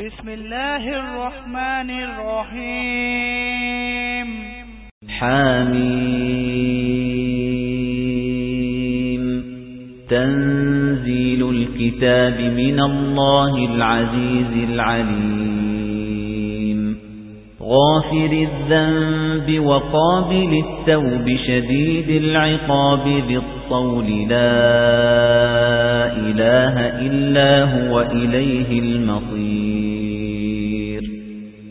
بسم الله الرحمن الرحيم. حميم. تنزيل الكتاب من الله العزيز العليم. غافر الذنب وقابل التوب شديد العقاب ذي الطول. لا إله إلا هو إليه المصير.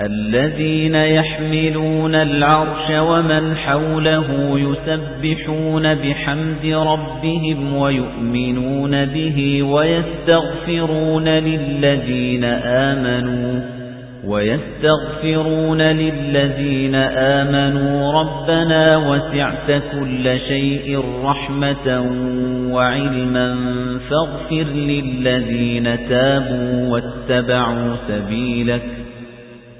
الذين يحملون العرش ومن حوله يسبحون بحمد ربهم ويؤمنون به ويستغفرون للذين آمنوا ويستغفرون للذين آمنوا ربنا وسعت كل شيء رحمة وعلما فاغفر للذين تابوا واتبعوا سبيلك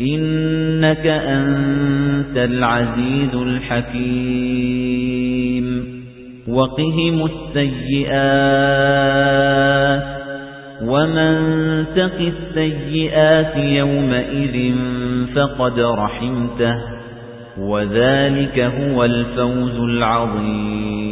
إنك أنت العزيز الحكيم. وقهم السيئات ومن تق السيئات يومئذ فقد رحمته وذلك هو الفوز العظيم.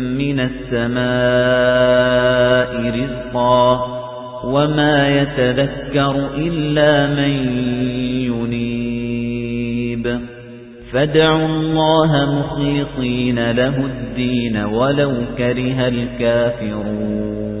من السماء رزقا وما يتذكر إلا من ينيب. فادعوا الله مخلصين له الدين ولو كره الكافرون.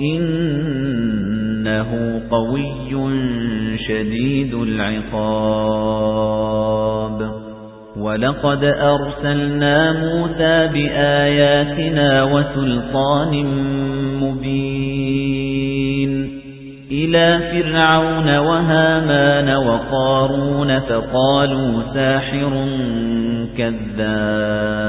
إنه قوي شديد العقاب. ولقد أرسلنا موسى بآياتنا وسلطان مبين. إلى فرعون وهامان وقارون فقالوا ساحر كذاب.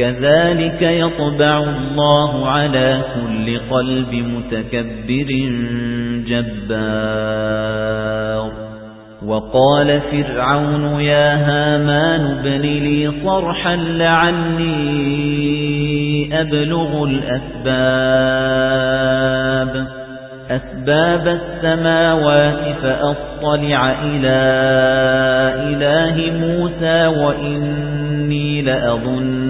كَذَلِكَ يَطْبَعُ اللَّهُ عَلَى كُلِّ قَلْبِ مُتَكَبِّرٍ جَبَّارٍ. وَقَالَ فِرْعَوْنُ يَا هَامَانُ ابْنِ لِي صَرْحًا لَعَلِّي أَبْلُغُ الْأَسْبَابَ. أَسْبَابَ السَّمَاوَاتِ فَأَطَّلِعَ إِلَى إِلَٰهِ مُوسَى وَإِنِّي لَأَظُنُّ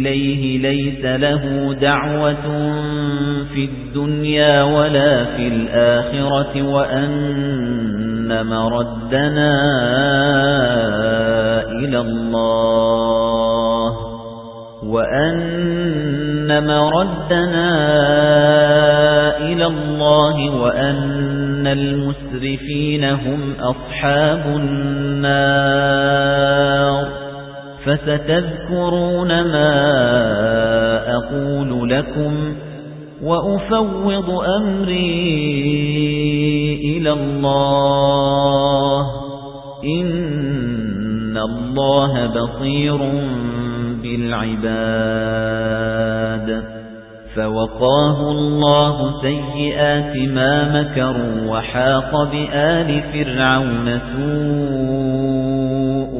إليه ليس له دعوة في الدنيا ولا في الآخرة وأن مردنا إلى الله وأن مردنا إلى الله وأن المسرفين هم أصحاب النار فستذكرون ما أقول لكم وأفوض أمري إلى الله. إن الله بصير بالعباد. فوقاه الله سيئات ما مكروا وحاق بآل فرعون سوء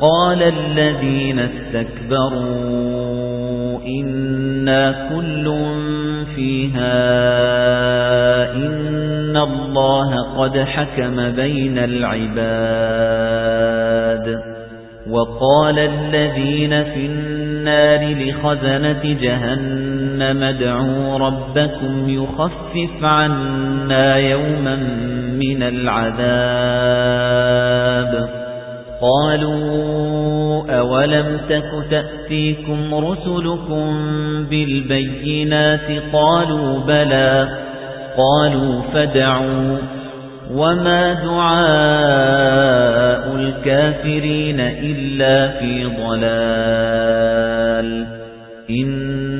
قال الذين استكبروا إنا كل فيها إن الله قد حكم بين العباد. وقال الذين في النار لخزنة جهنم ادعوا ربكم يخفف عنا يوما من العذاب. قالوا أولم تك تأتيكم رسلكم بالبينات؟ قالوا بلى. قالوا فدعوا وما دعاء الكافرين إلا في ضلال.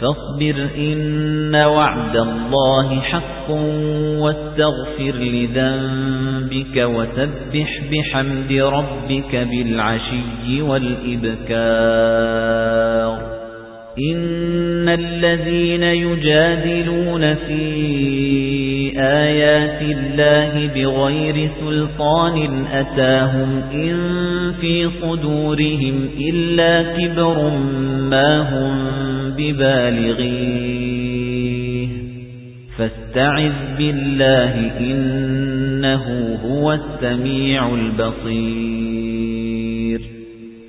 فاصبر إن وعد الله حق واستغفر لذنبك وسبح بحمد ربك بالعشي والإبكار. إن الذين يجادلون في آيات الله بغير سلطان أتاهم إن في صدورهم إلا كبر ما هم ببالغيه. فاستعذ بالله إنه هو السميع البصير.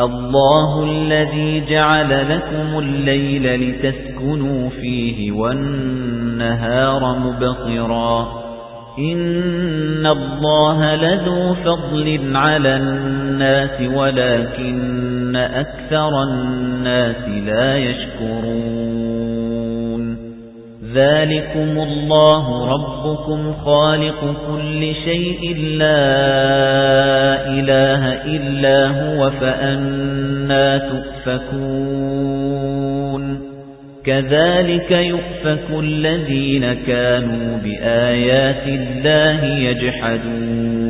الله الذي جعل لكم الليل لتسكنوا فيه والنهار مبصراً. إِنَّ اللَّهَ لَذُو فَضْلٍ عَلَى النَّاسِ وَلَكِنَّ أَكْثَرَ النَّاسِ لَا يَشْكُرُونَ. ذَلِكُمُ اللَّهُ رَبُّكُمْ خَالِقُ كُلِّ شَيْءٍ لَّا إِلَٰهَ إِلَّا هُوَ فَأَنَّىٰ تُؤْفَكُونَ كَذَلِكَ يُؤْفَكُ الَّذِينَ كَانُوا بِآيَاتِ اللَّهِ يَجْحَدُونَ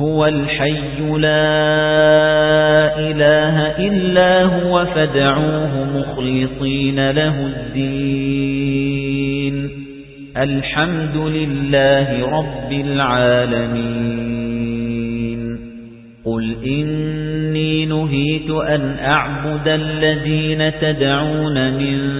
هُوَ الْحَيُّ لَا إِلَٰهَ إِلَّا هُوَ فَادْعُوهُ مُخْلِصِينَ لَهُ الدِّينَ. الْحَمْدُ لِلَّهِ رَبِّ الْعَالَمِينَ. قُلْ إِنِّي نُهِيتُ أَنْ أَعْبُدَ الَّذِينَ تَدْعُونَ مِن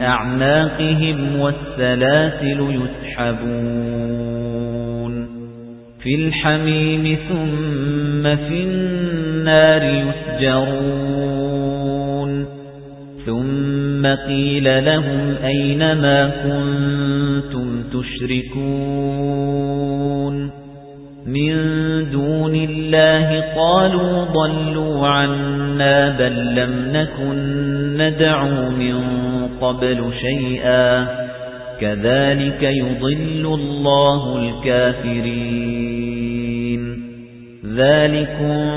أَعْنَاقِهِمْ وَالسَّلَاسِلُ يُسْحَبُونَ فِي الْحَمِيمِ ثُمَّ فِي النَّارِ يُسْجَرُونَ ثُمَّ قِيلَ لَهُمْ أَيْنَ مَا كُنتُمْ تُشْرِكُونَ مِن دُونِ اللَّهِ قَالُوا ضَلُّوا عَنَّا بَل لَّمْ نَكُن نَّدْعُو مِن قَبْلُ شَيْئًا كَذَلِكَ يُضِلُّ اللَّهُ الْكَافِرِينَ. ذَلِكُمْ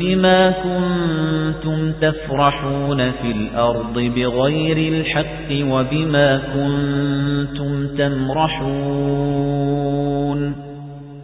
بِمَا كُنتُمْ تَفْرَحُونَ فِي الْأَرْضِ بِغَيْرِ الْحَقِّ وَبِمَا كُنتُمْ تَمْرَحُونَ.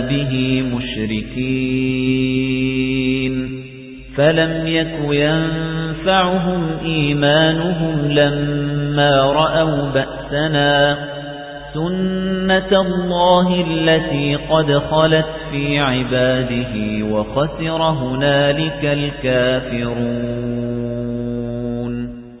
بِهِ مُشْرِكِينَ فَلَمْ يَكُ يَنفَعُهُمْ إِيمَانُهُمْ لَمَّا رَأَوْا بَأْسَنَا سُنَّةَ اللَّهِ الَّتِي قَدْ خَلَتْ فِي عِبَادِهِ وَخَسِرَ هُنَالِكَ الْكَافِرُونَ